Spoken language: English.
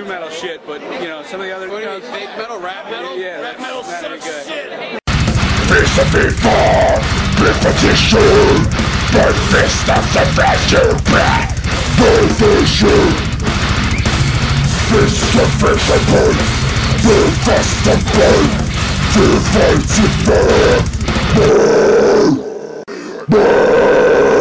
new metal shit, but you know some of the other. What you know, fake metal, rap metal? Yeah, rap metal not very sucks good. shit. Fist of evil, repetition, the fist of the value, my vision. Fist of visible, the fist of blood, the fight to burn. Burn.